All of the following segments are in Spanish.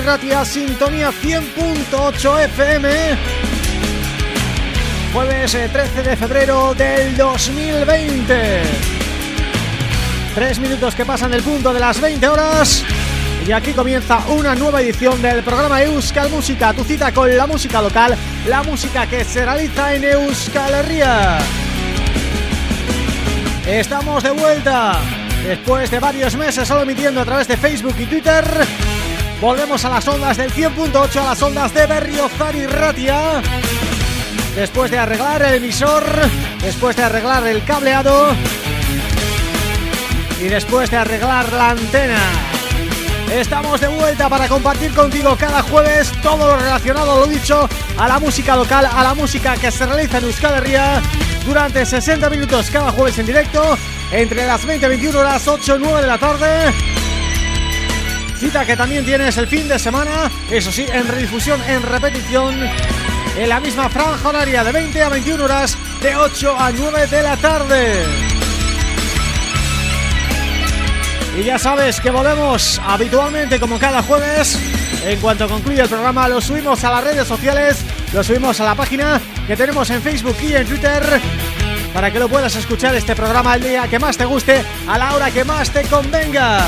Berriozar y Ratia, Sintonía 100.8 FM Jueves 13 eh, de febrero del 2020 Tres minutos que pasan del punto de las 20 horas. Y aquí comienza una nueva edición del programa Euskal Música Tu cita con la música local, la música que se realiza en Euskal Herria. Estamos de vuelta Después de varios meses solo emitiendo a través de Facebook y Twitter Volvemos a las ondas del 100.8, a las ondas de Berriozar y Ratia. Después de arreglar el emisor, después de arreglar el cableado Y después de arreglar la antena. Estamos de vuelta para compartir contigo cada jueves todo lo relacionado, lo dicho, a la música local, a la música que se realiza en Euskal Herria durante 60 minutos cada jueves en directo entre las 20 y 21 horas 8 y 9 de la tarde cita que también tienes el fin de semana eso sí, en redifusión, en repetición en la misma franja horaria de 20 a 21 horas de 8 a 9 de la tarde y ya sabes que volvemos habitualmente como cada jueves en cuanto concluye el programa lo subimos a las redes sociales lo subimos a la página que tenemos en Facebook y en Twitter para que lo puedas escuchar este programa el día que más te guste, a la hora que más te convenga.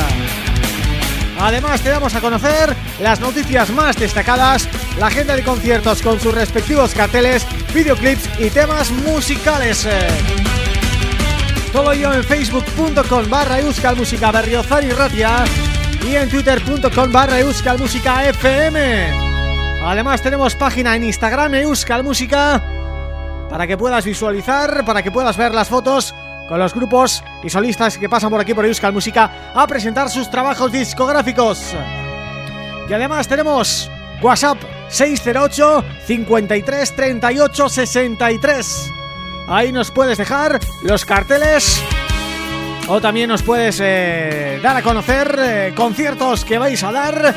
Además te damos a conocer las noticias más destacadas, la agenda de conciertos con sus respectivos carteles, videoclips y temas musicales. Todo ello en facebook.com barra euskalmusica berriozar y ratia y en twitter.com barra euskalmusica fm. Además tenemos página en Instagram euskalmusica para que puedas visualizar, para que puedas ver las fotos con los grupos y solistas que pasan por aquí por Euskal Música a presentar sus trabajos discográficos. Y además tenemos WhatsApp 608 53 38 63. Ahí nos puedes dejar los carteles o también nos puedes eh, dar a conocer eh, conciertos que vais a dar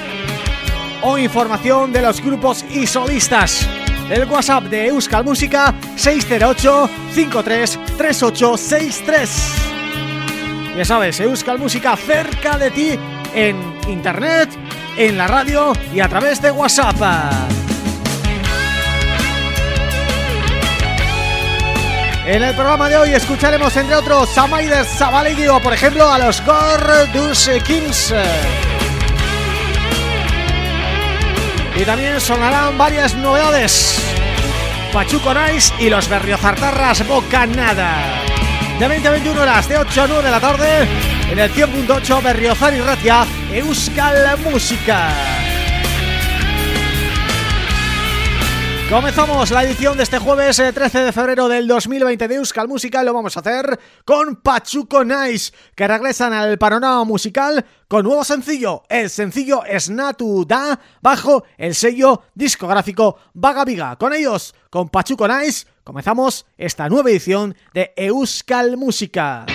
o información de los grupos y solistas. El WhatsApp de Euskal Música 608 53 3863. Ya sabes, Euskal Música cerca de ti en internet, en la radio y a través de WhatsApp. En el programa de hoy escucharemos entre otros a Maider Zabalegui o por ejemplo a los Gordus Kings. Y también sonarán varias novedades. Pachuco Nice y los Berriozartarras Bocanada. De 20 a 21 horas, de 8 a 9 de la tarde, en el 100.8 Berriozar y Ratia, Euskal Música. Comenzamos la edición de este jueves 13 eh, de febrero del 2020 de Euskal Música lo vamos a hacer con Pachuco Nice, que regresan al panorama musical con nuevo sencillo, el sencillo Snatu Da, bajo el sello discográfico Vaga Viga. Con ellos, con Pachuco Nice, comenzamos esta nueva edición de Euskal Música.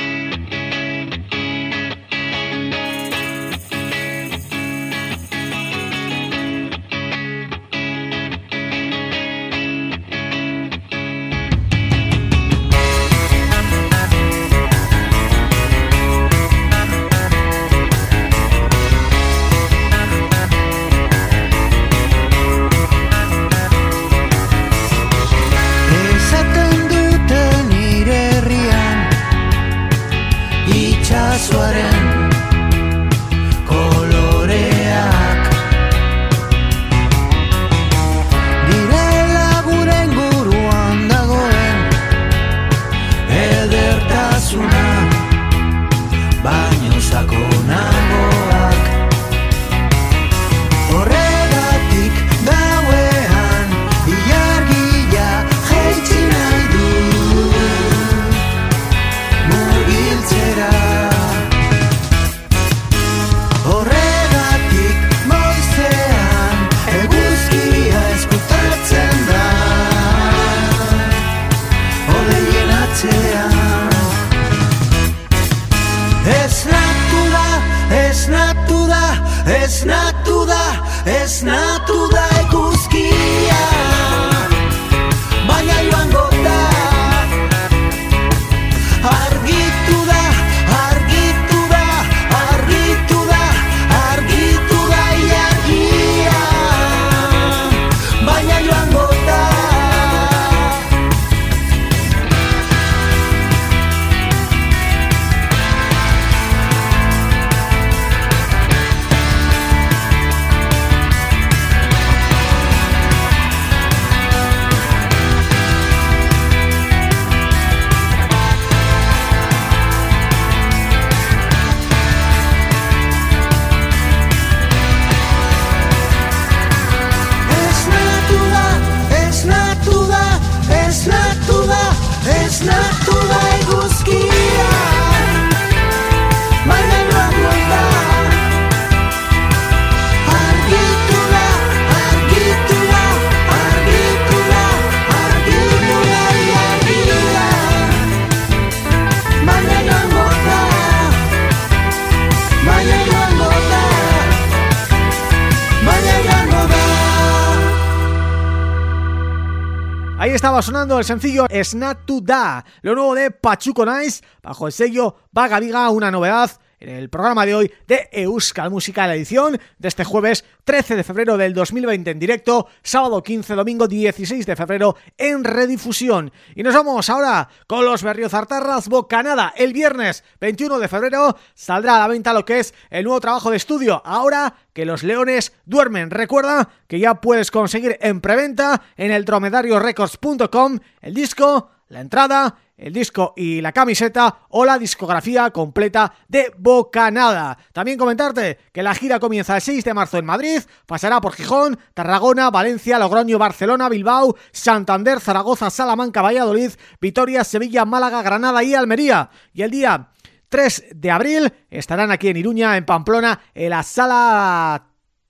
Estaba sonando el sencillo Snap to Da, lo nuevo de Pachuco Nice, bajo el sello Vaga Viga, una novedad en el programa de hoy de Euskal Música, la edición de este jueves 13 de febrero del 2020 en directo, sábado 15, domingo 16 de febrero en redifusión. Y nos vamos ahora con los Berriozartarras Bocanada. El viernes 21 de febrero saldrá a la venta lo que es el nuevo trabajo de estudio. Ahora que los leones duermen. Recuerda que ya puedes conseguir en preventa en el dromedariorecords.com el disco la entrada, el disco y la camiseta o la discografía completa de Bocanada. También comentarte que la gira comienza el 6 de marzo en Madrid, pasará por Gijón, Tarragona, Valencia, Logroño, Barcelona, Bilbao, Santander, Zaragoza, Salamanca, Valladolid, Vitoria, Sevilla, Málaga, Granada y Almería. Y el día 3 de abril estarán aquí en Iruña, en Pamplona, en la sala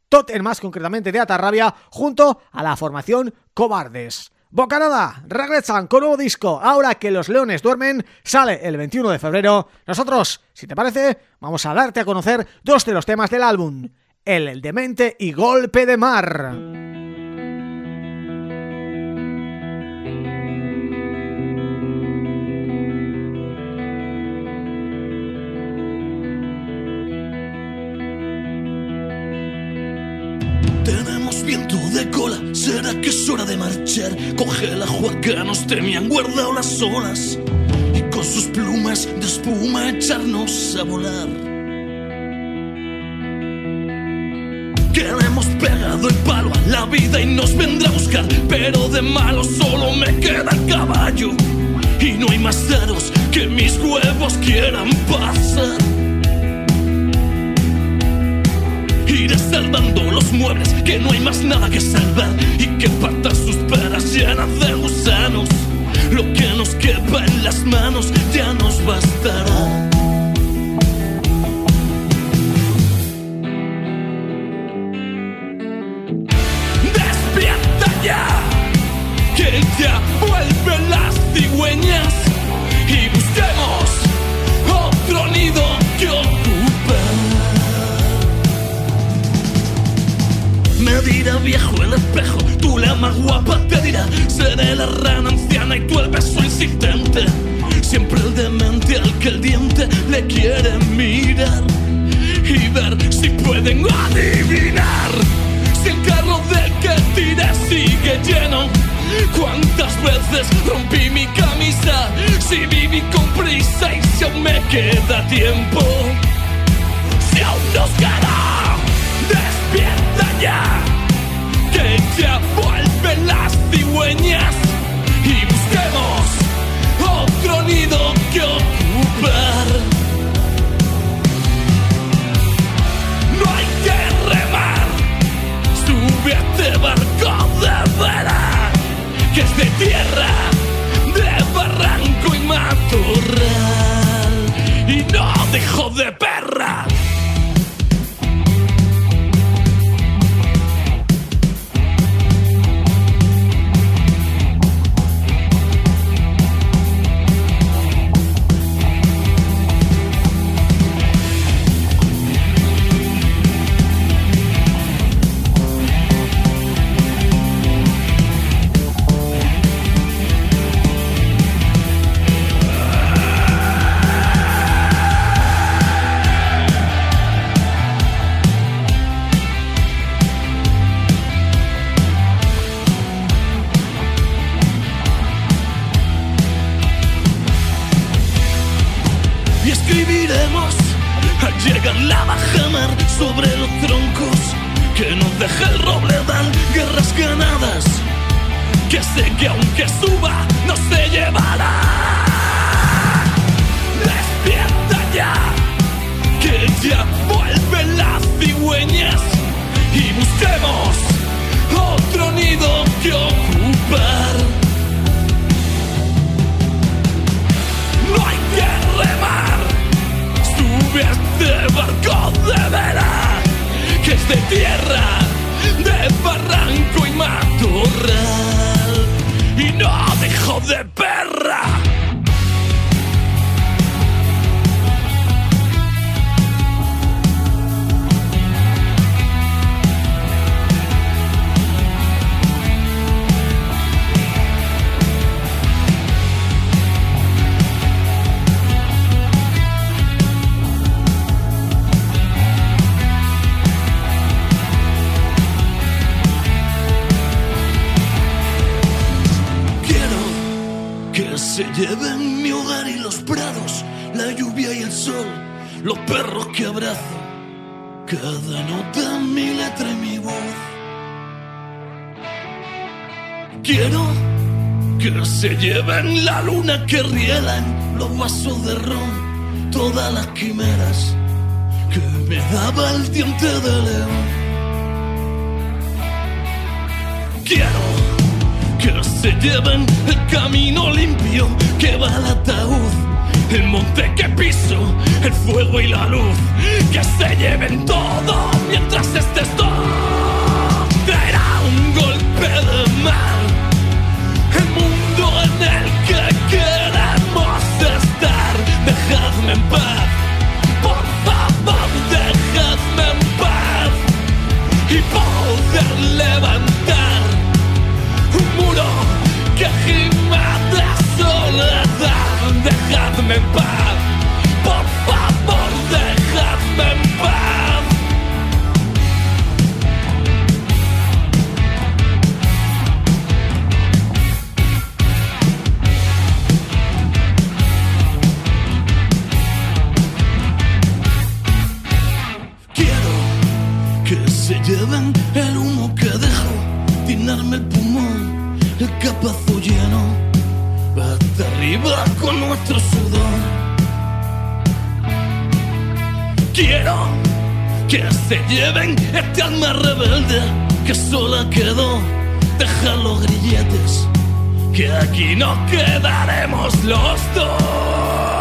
Totten, más concretamente de Atarrabia, junto a la formación Cobardes. Bocanada regresan con nuevo disco Ahora que los leones duermen Sale el 21 de febrero. Nosotros, si te parece, vamos a darte a conocer Dos de los temas del álbum El Demente y Golpe de Mar de cola, será que es hora de marchar. Coge la juaca, nos temían guardado las olas y con sus plumas de espuma echarnos a volar. Que le hemos pegado el palo a la vida y nos vendrá a buscar, pero de malo solo me queda el caballo. Y no hay más dados que mis huevos quieran pasar. Salvando los muebles, que no hay más nada que salvar y que partan sus peras llenas de gusanos. Lo que nos quepa en las manos ya nos bastará. Veces rompí mi camisa? Si viví con prisa y si aún me queda tiempo Si aún nos queda despierta ya, que ya vuelven las cigüeñas de tierra, de barranco y matorral, y no dejo de perra. Lleven la luna que riela en los vasos de ron Todas las quimeras que me daba el diente de león Quiero que se lleven el camino limpio que va al ataúd el monte que piso, el fuego y la luz, que se lleven todo mientras estés todo. Dejadme paz. Por favor, dejadme paz. Quiero que se lleven el humo que dejo, llenarme el pulmón, el capazo lleno hasta arriba con nuestro se lleven este alma rebelde que sola quedó. Deja los grilletes, que aquí no quedaremos los dos.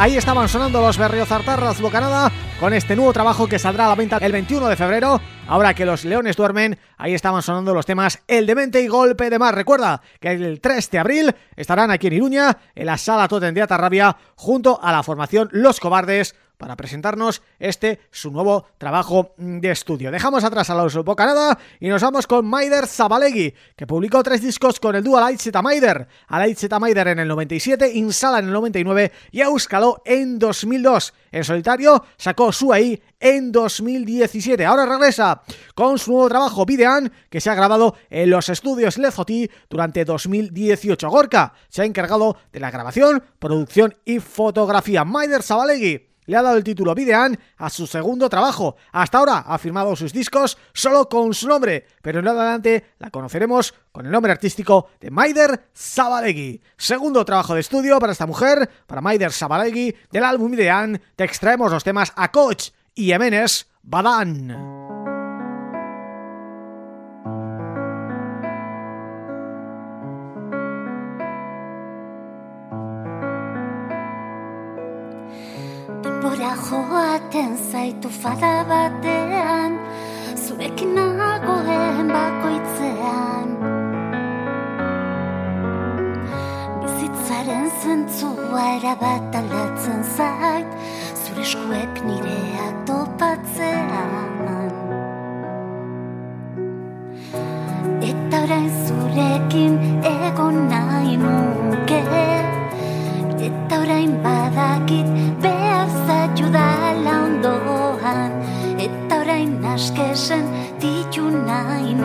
Ahí estaban sonando los Berriozartarras Bocanada con este nuevo trabajo que saldrá a la venta el 21 de febrero. Ahora que los leones duermen, ahí estaban sonando los temas El Demente y Golpe de Mar. Recuerda que el 3 de abril estarán aquí en Iruña, en la Sala Totem de Atarrabia, junto a la formación Los Cobardes, para presentarnos este, su nuevo trabajo de estudio. Dejamos atrás a los Bocanada y nos vamos con Maider Zabalegui, que publicó tres discos con el dúo Z Maider. Z Maider en el 97, Insala en el 99 y Euskalo en 2002. En solitario sacó su ahí en 2017. Ahora regresa con su nuevo trabajo Videan, que se ha grabado en los estudios Lezoti durante 2018. Gorka se ha encargado de la grabación, producción y fotografía. Maider Zabalegui le ha dado el título Videan a su segundo trabajo. Hasta ahora ha firmado sus discos solo con su nombre, pero en adelante la conoceremos con el nombre artístico de Maider Zabalegui. Segundo trabajo de estudio para esta mujer, para Maider Zabalegui, del álbum Videan, te extraemos los temas A Coach y Yemenes Badán. joaten zaitu fada batean Zurekin nagoen bakoitzean. Bizitzaren zentzua erabat aldatzen zait Zure eskuek nirea topatzean Eta orain zurekin egon nahi nuke Eta orain bat les que he sentit i un any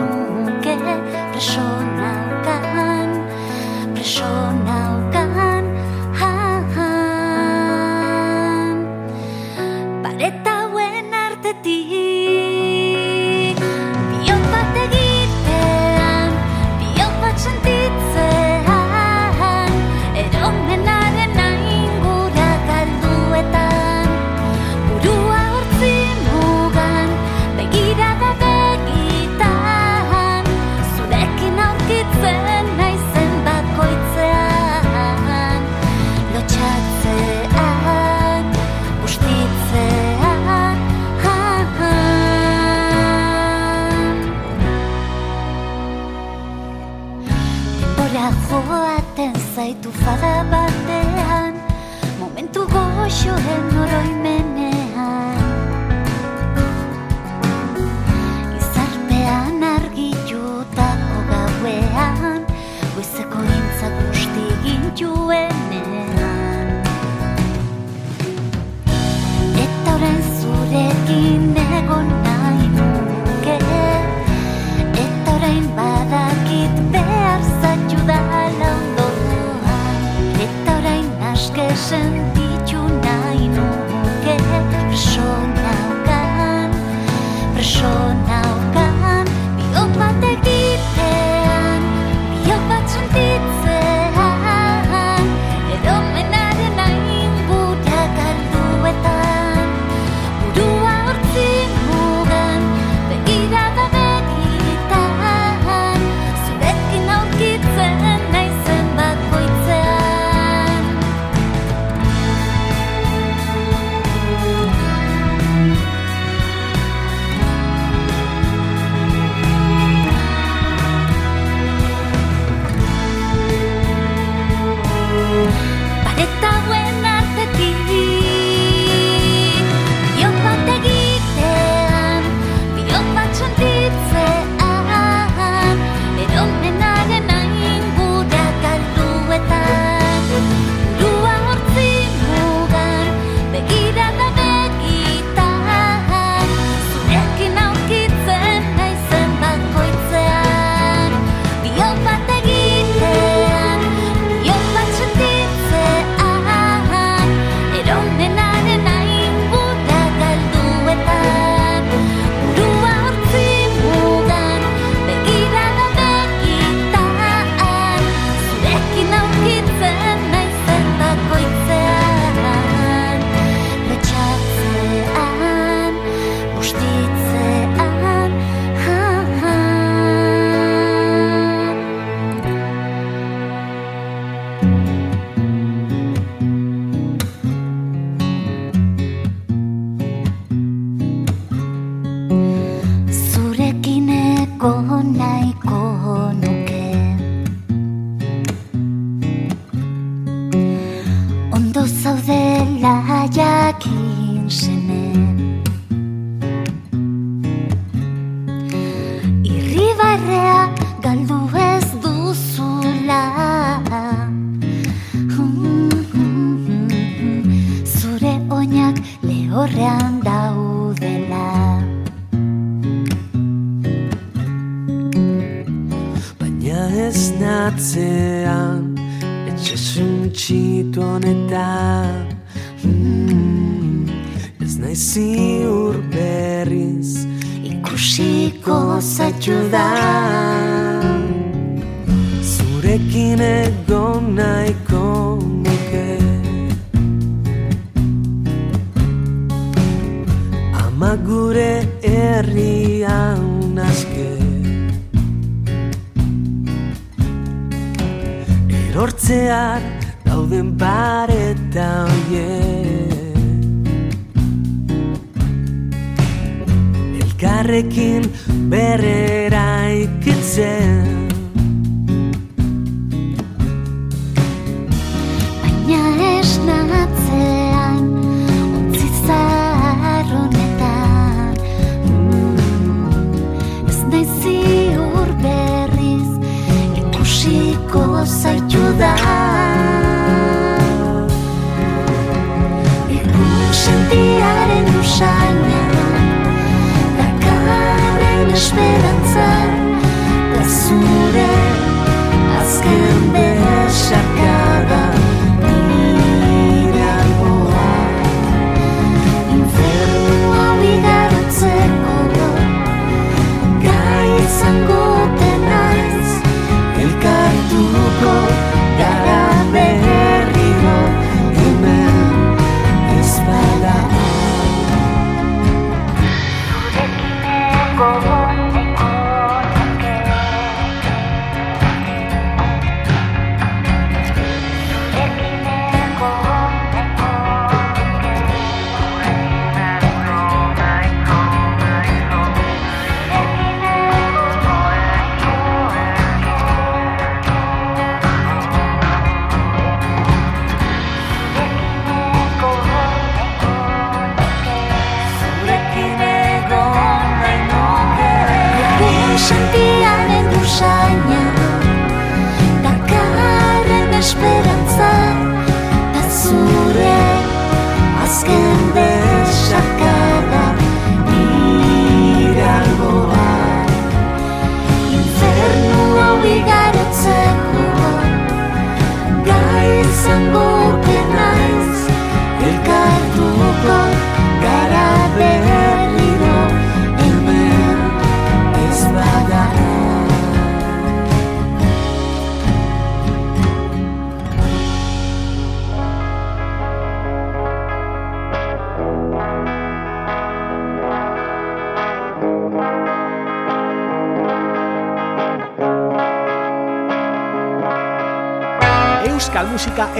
que ressona tant, cant, ressona gaixoen oroimenean Izarpean argitutako gauean Goizeko intza guzti gintuenean Eta horren zurekin egon nahi nuke Eta horrein badakit behar zaitu dala ondoan askesen personalkan person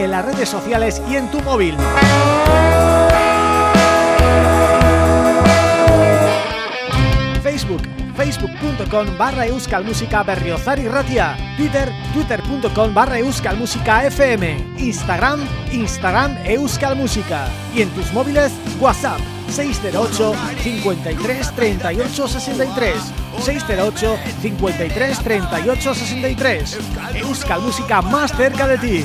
en las redes sociales y en tu móvil. Facebook, facebook.com barra música berriozar y ratia. Twitter, twitter.com barra música fm. Instagram, Instagram música y en tus móviles, WhatsApp 608 53 38 63 608 53 38 63 Euskal Música más cerca de ti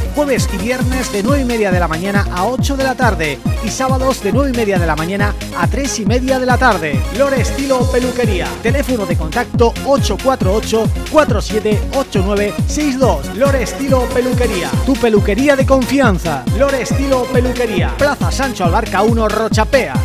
jueves y viernes de 9 y media de la mañana a 8 de la tarde y sábados de 9 y media de la mañana a 3 y media de la tarde. Lore Estilo Peluquería. Teléfono de contacto 848-478962. Lore Estilo Peluquería. Tu peluquería de confianza. Lore Estilo Peluquería. Plaza Sancho Albarca 1 Rochapea.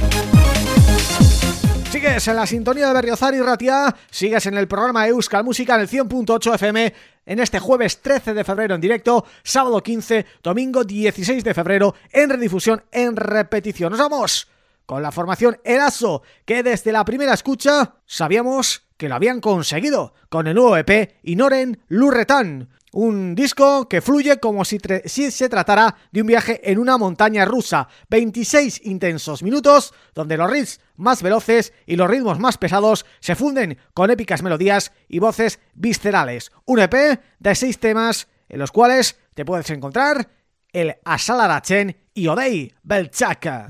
Sigues en la sintonía de Berriozar y Ratia, sigues en el programa Euskal Música en el 100.8 FM en este jueves 13 de febrero en directo, sábado 15, domingo 16 de febrero en redifusión en repetición. Nos vamos con la formación Eraso, que desde la primera escucha sabíamos que lo habían conseguido con el nuevo EP Inoren Lurretan, un disco que fluye como si, se tratara de un viaje en una montaña rusa. 26 intensos minutos donde los riffs más veloces y los ritmos más pesados se funden con épicas melodías y voces viscerales. Un EP de seis temas en los cuales te puedes encontrar el Asalarachen y Odei Belchaka.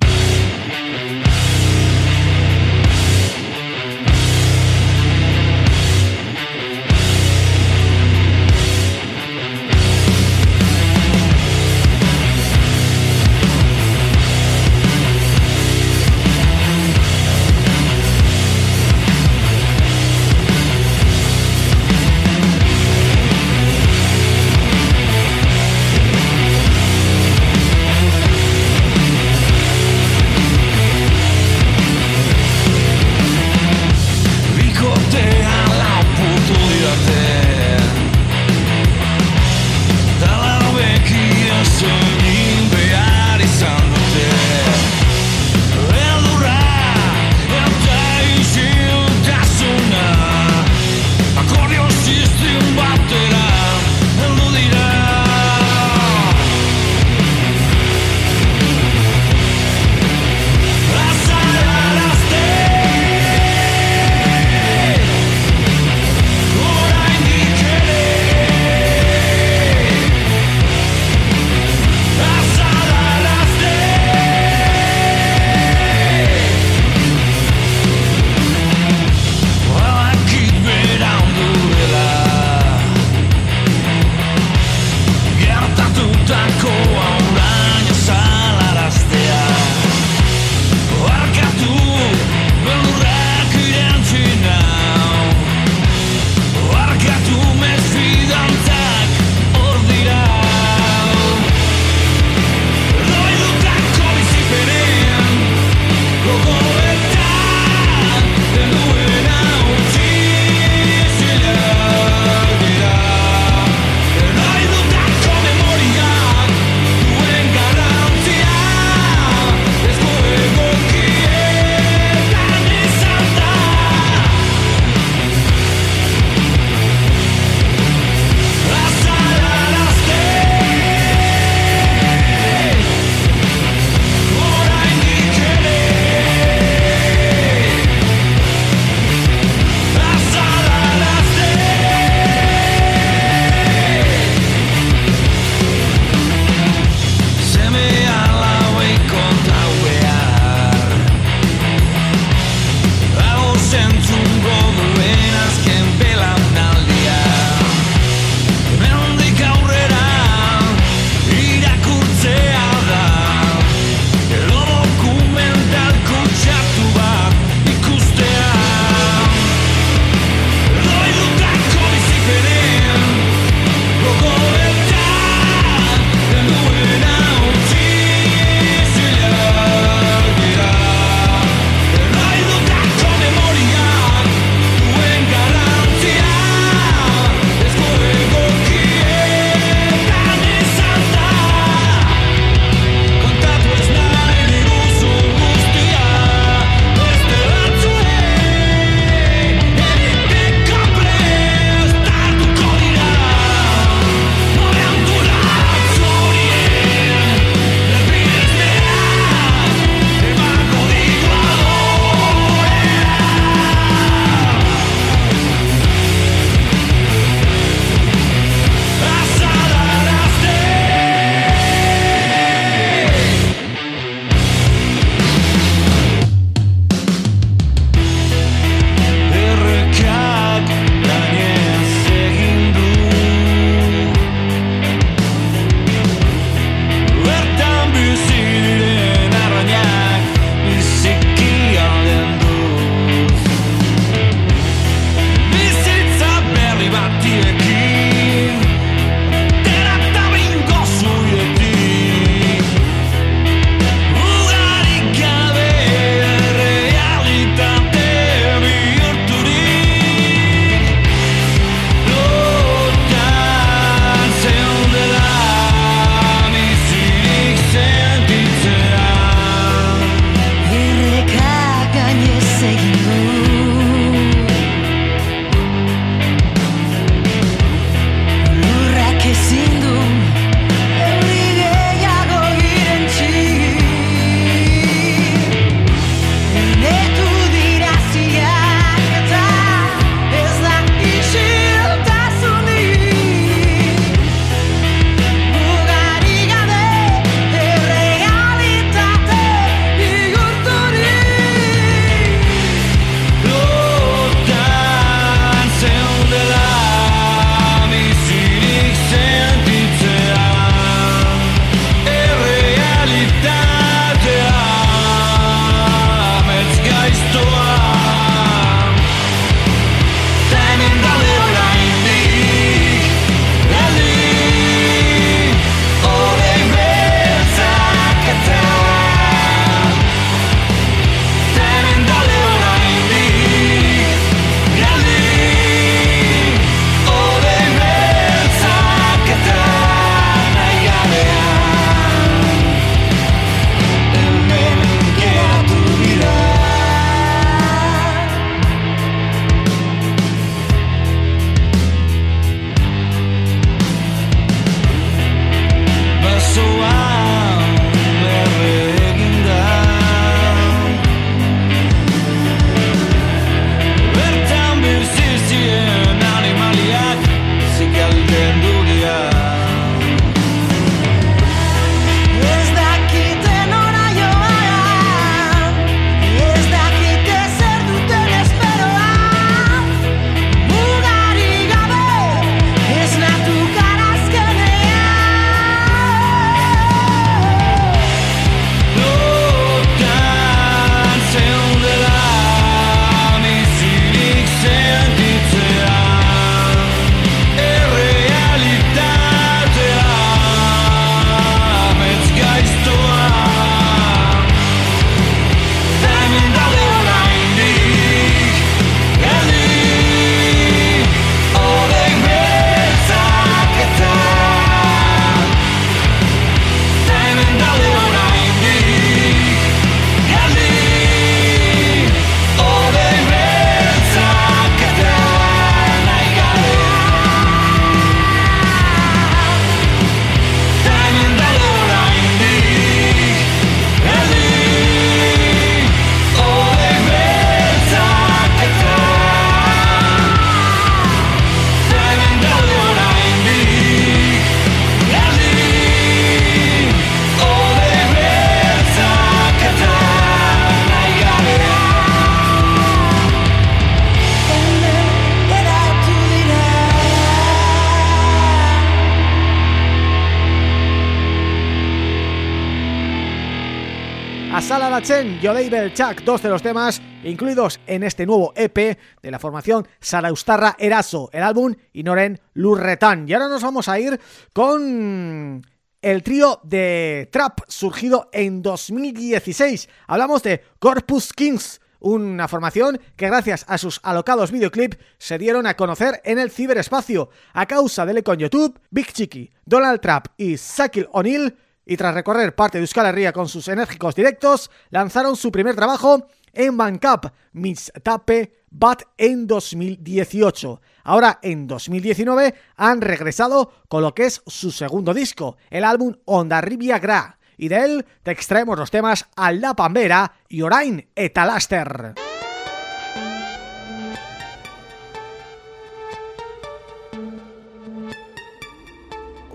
Kalarachen, Yodei Chak, dos de los temas incluidos en este nuevo EP de la formación Saraustarra Eraso, el álbum Inoren Lurretan. Y ahora nos vamos a ir con el trío de trap surgido en 2016. Hablamos de Corpus Kings, una formación que gracias a sus alocados videoclips se dieron a conocer en el ciberespacio a causa del con YouTube, Big Chicky, Donald Trump y Sakil O'Neill y tras recorrer parte de Euskal Herria con sus enérgicos directos, lanzaron su primer trabajo en Bancap, Miss Tape Bat en 2018. Ahora en 2019 han regresado con lo que es su segundo disco, el álbum Onda Ribia Gra, y de él te extraemos los temas La Pambera y Orain Etalaster.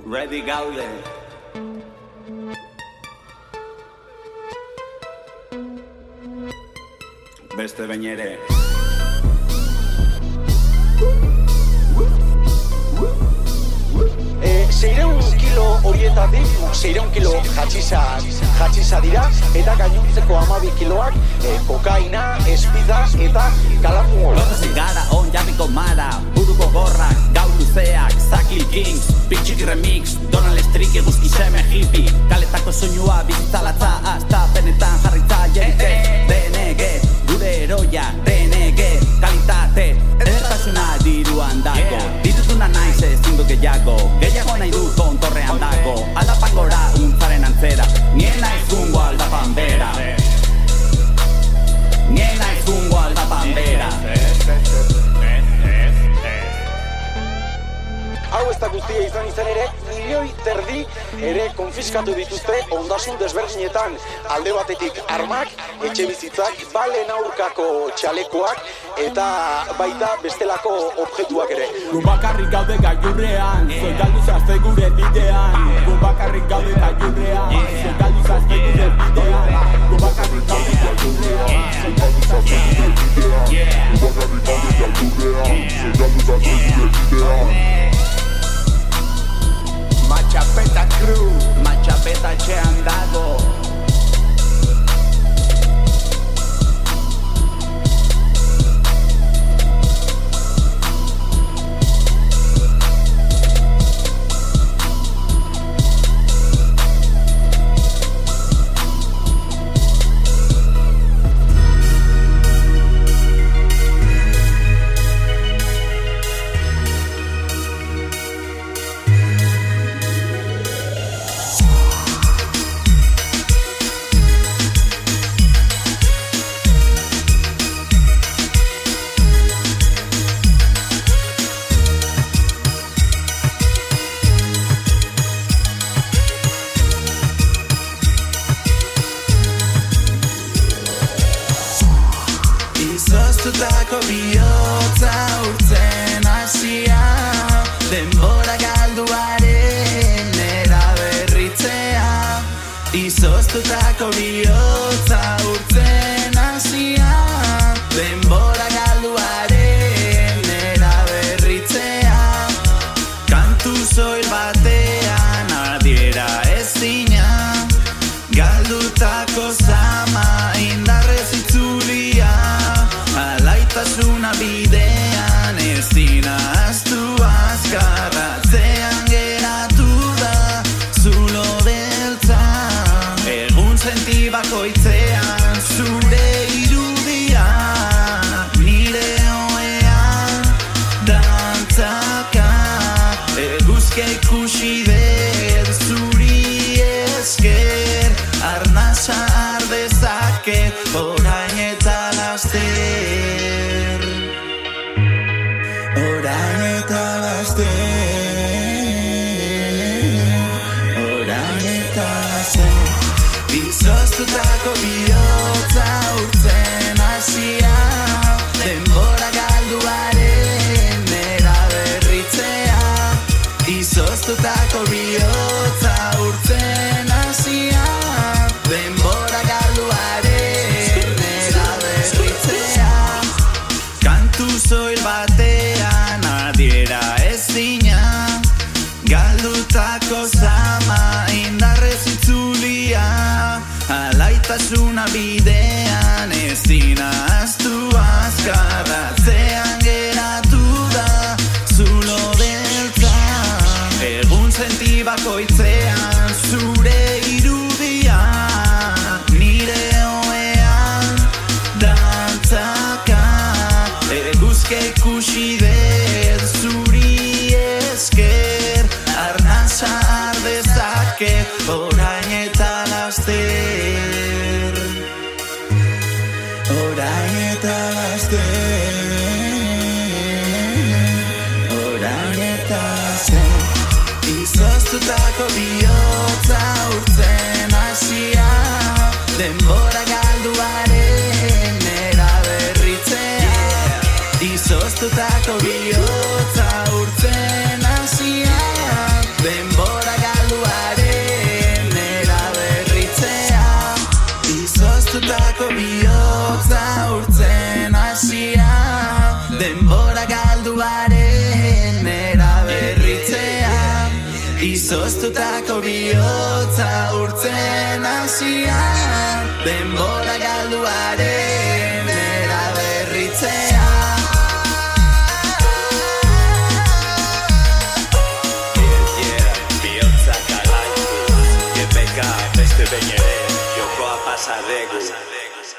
Ready beste bain ere. Zeireun kilo horietatik, zeireun kilo jatxiza, jatxiza dira, eta gainuntzeko amabi kiloak, e, kokaina, espida eta kalamu Loza zigara, on jarriko mara, buruko gorrak, gau luzeak, Zakil Kings, Pitchik Remix, Donald Streak eguzki seme hippie, kaletako soinua, bizitalatza, hasta benetan jarritza jente, DNG, gure eroia, DNG, kalitate, edertasuna diruan dago, ditutuna naiz ez zindu gehiago, gehiago nahi du kontorrean dago, aldapan gora untzaren antzera, nien naiz gungo aldapan bera, nien naiz gungo aldapan bera, hau ez da guztia izan izan ere, milioi terdi ere konfiskatu dituzte ondasun desberdinetan alde batetik armak, etxe bizitzak, balen aurkako txalekoak eta baita bestelako objektuak ere. Gun bakarrik gaude gailurrean, soldaldu zazte gure bidean. Gun bakarrik gaude gailurrean, soldaldu zazte gure bidean. Gun bakarrik gaude gailurrean, soldaldu zazte gure bidean. Gun gaude gailurrean, soldaldu zazte gure bidean Machapeta Crew, Machapeta etxean dago cause I could be yours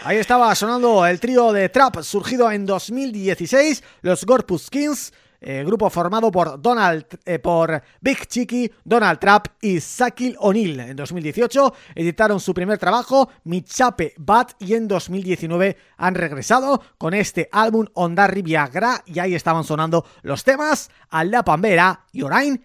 Ahí estaba sonando el trío de trap surgido en 2016, los Gorpus Kings, eh, grupo formado por Donald eh, por Big Chicky, Donald Trap y Sakil O'Neill. En 2018 editaron su primer trabajo, Michape Bat, y en 2019 han regresado con este álbum Ondarri Viagra y ahí estaban sonando los temas La Pambera y Orain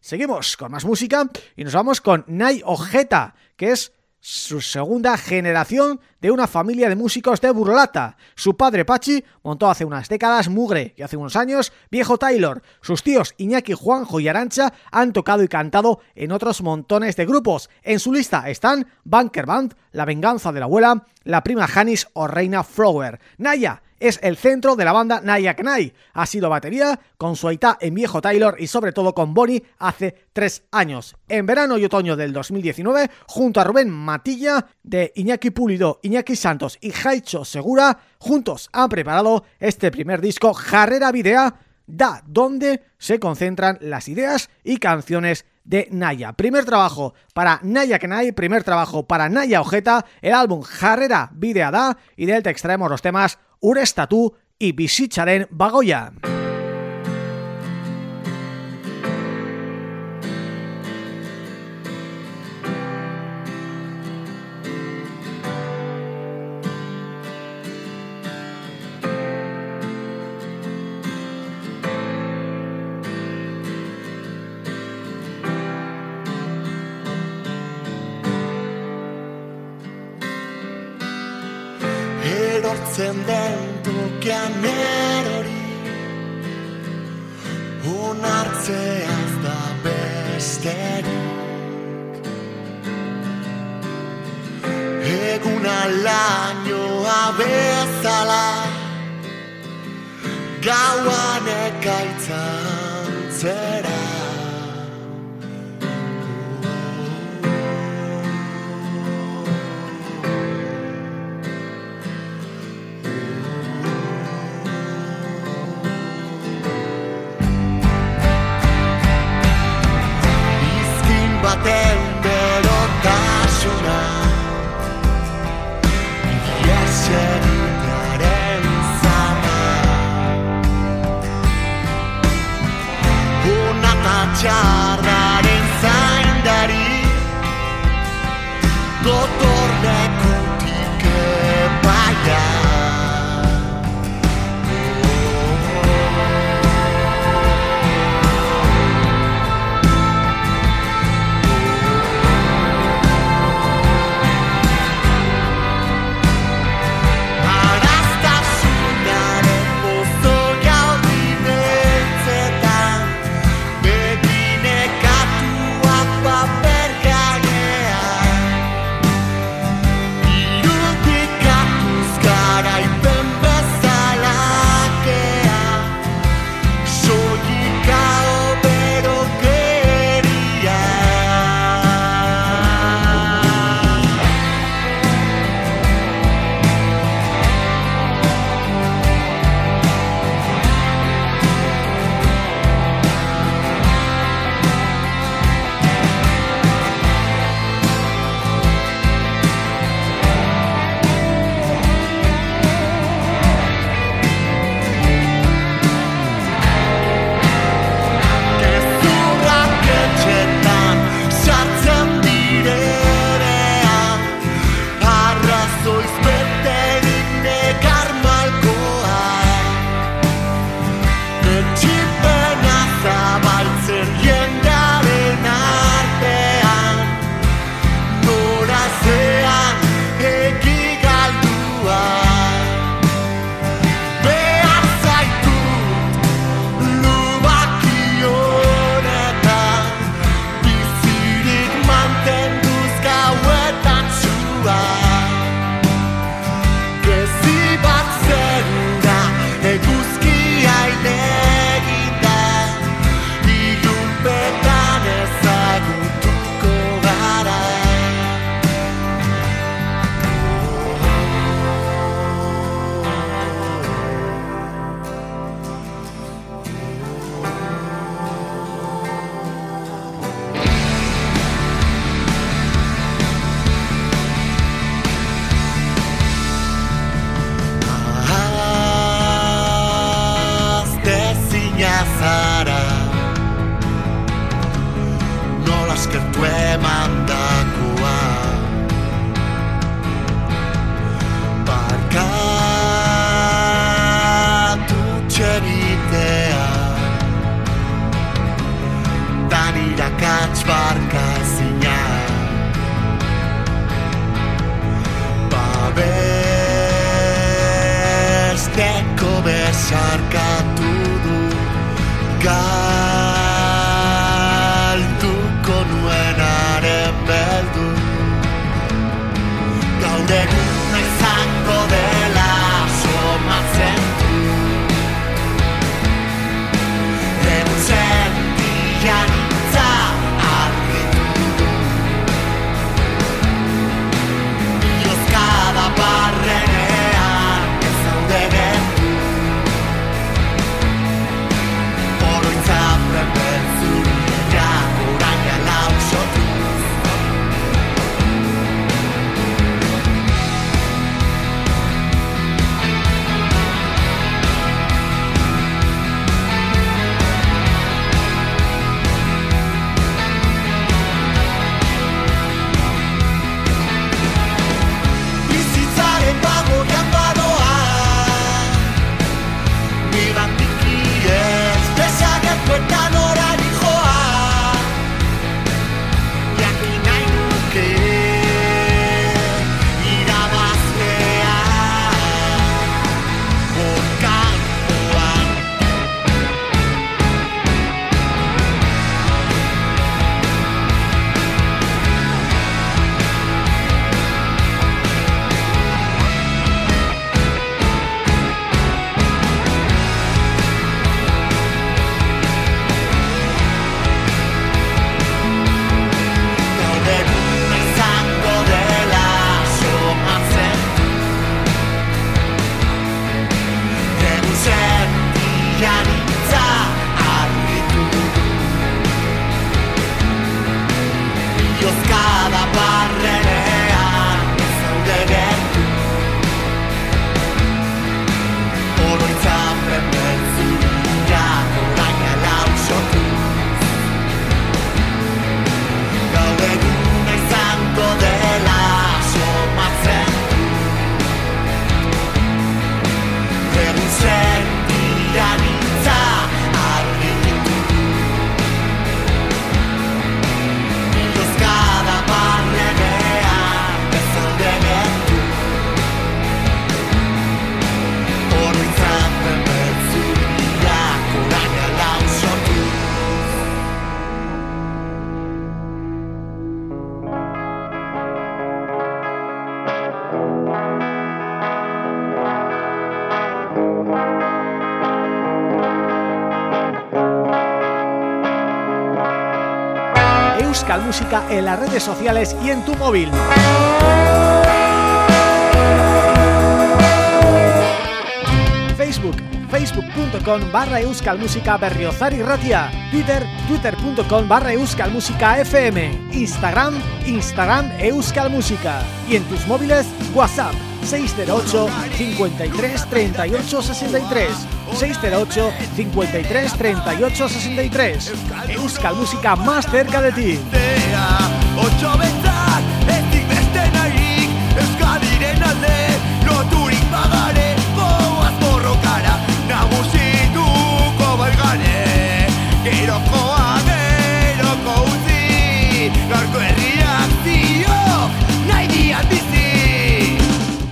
seguimos con más música y nos vamos con Nai Ojeta, que es su segunda generación de una familia de músicos de Burlata. Su padre Pachi montó hace unas décadas Mugre y hace unos años Viejo Taylor. Sus tíos Iñaki, Juanjo y Arancha han tocado y cantado en otros montones de grupos. En su lista están Bunker Band, La Venganza de la Abuela, La Prima Janis o Reina Flower. Naya es el centro de la banda Naya Knai. Ha sido batería con su aita en Viejo Taylor y sobre todo con Bonnie hace tres años. En verano y otoño del 2019, junto a Rubén Matilla de Iñaki Pulido, Iñaki Santos y Jaicho Segura, juntos han preparado este primer disco Jarrera Videa Da, donde se concentran las ideas y canciones de Naya. Primer trabajo para Naya Kenai, primer trabajo para Naya Ojeta, el álbum Jarrera Videa Da y de él te extraemos los temas Urestatu y Bizitzaren Bagoya. En las redes sociales y en tu móvil. Facebook, facebook.com barra Euskal Música Berriozar Ratia. Twitter, twitter.com barra Euskal Música FM. Instagram, Instagram Euskal Música Y en tus móviles, WhatsApp 608 53 38 63 608 53 38 63 Euskal Música más cerca de ti. Otxo betzak ezik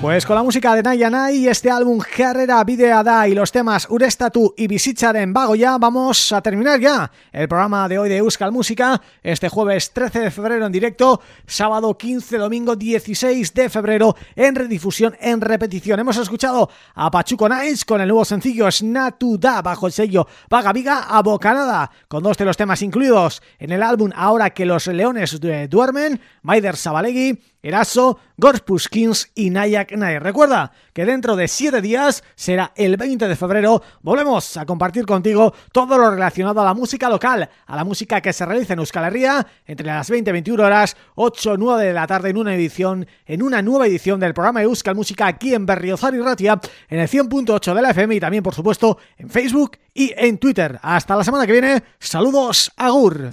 Pues con la música de Naya Nay y este álbum Jarrera Bidea Da y los temas Urestatu y Bizitzaren Bagoya vamos a terminar ya el programa de hoy de Euskal Música este jueves 13 de febrero en directo, sábado 15, domingo 16 de febrero en redifusión, en repetición. Hemos escuchado a Pachuco Nights con el nuevo sencillo Snatu Da bajo el sello Vaga Viga a Bocanada con dos de los temas incluidos en el álbum Ahora que los leones duermen, Maider Sabalegui Eraso, Gorpuskins y Nayak Nay. Recuerda que dentro de siete días, será el 20 de febrero, volvemos a compartir contigo todo lo relacionado a la música local, a la música que se realiza en Euskal Herria, entre las 20 y 21 horas, 8 o 9 de la tarde en una edición, en una nueva edición del programa Euskal Música aquí en Berriozar y Ratia, en el 100.8 de la FM y también, por supuesto, en Facebook y en Twitter. Hasta la semana que viene, saludos, agur.